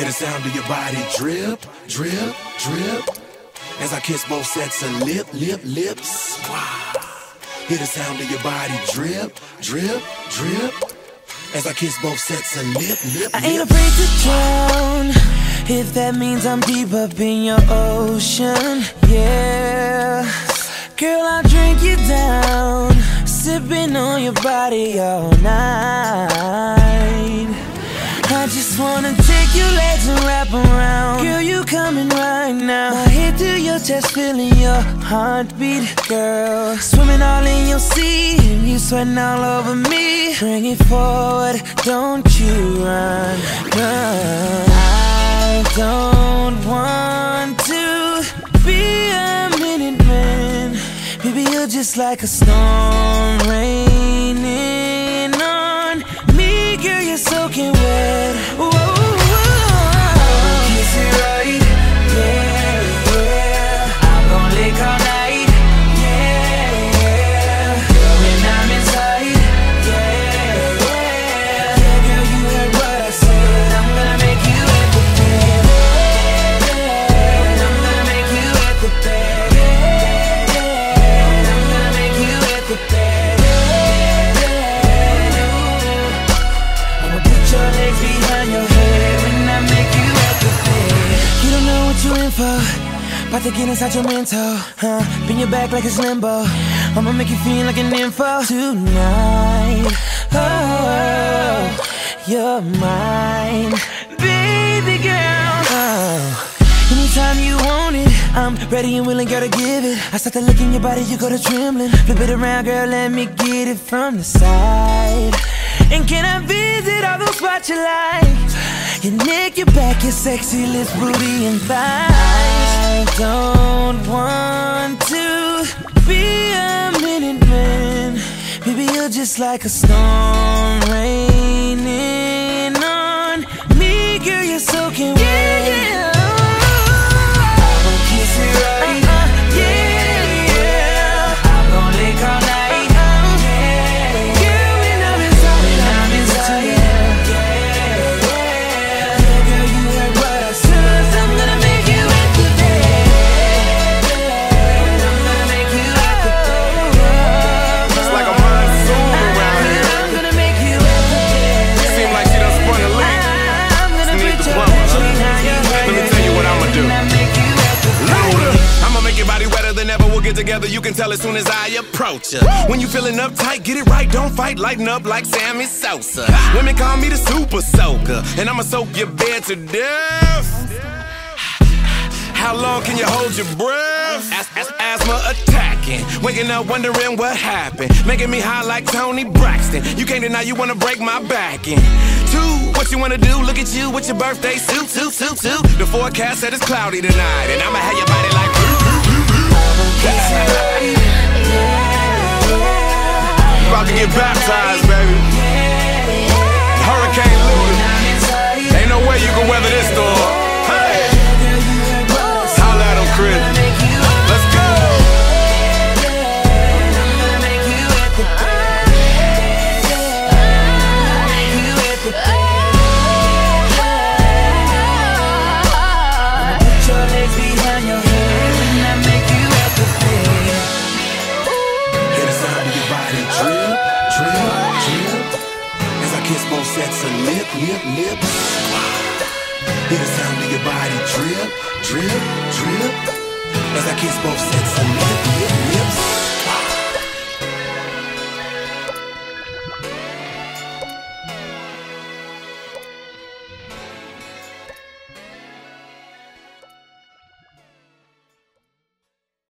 Hear the sound of your body drip, drip, drip. As I kiss both sets of lip, lip, lips. Wow. Hear the sound of your body drip, drip, drip. As I kiss both sets of lip, lip, I ain't afraid to drown. If that means I'm deep up in your ocean, yeah. Girl, I'll drink you down. Sipping on your body all night. Just wanna take your legs and wrap around. Girl, you coming right now. My head to your chest, feeling your heartbeat, girl. Swimming all in your sea, and you sweating all over me. Bring it forward, don't you run, run. I don't want to be a minute man. Baby, you're just like a storm raining for. About to get inside your mental, huh? Bend your back like it's limbo. I'ma make you feel like an info tonight. Oh, you're mine, baby girl. Oh. Anytime you want it, I'm ready and willing, girl, to give it. I start to look in your body, you go to trembling. Flip it around, girl, let me get it from the side. And can I visit all those spots you like? Your neck, your back, your sexy lips, booty, and thighs. I don't want to be a minute man. Baby, you're just like a storm raining make your body wetter than ever. We'll get together. You can tell as soon as I approach ya. When you feeling uptight, get it right. Don't fight. Lighten up like Sammy Sosa. Women call me the super soaker, and I'ma soak your bed to death. How long can you hold your breath? As- as- asthma attacking, waking up wondering what happened, making me high like Toni Braxton. You can't deny you wanna break my back in. Two, what you wanna do? Look at you with your birthday suit, suit, suit, suit. The forecast said it's cloudy tonight, and I'ma have your body like. About to get baptized, baby. Sets lip, lip, lips. Hear the sound of your body drip, drip, drip. As I kiss both sets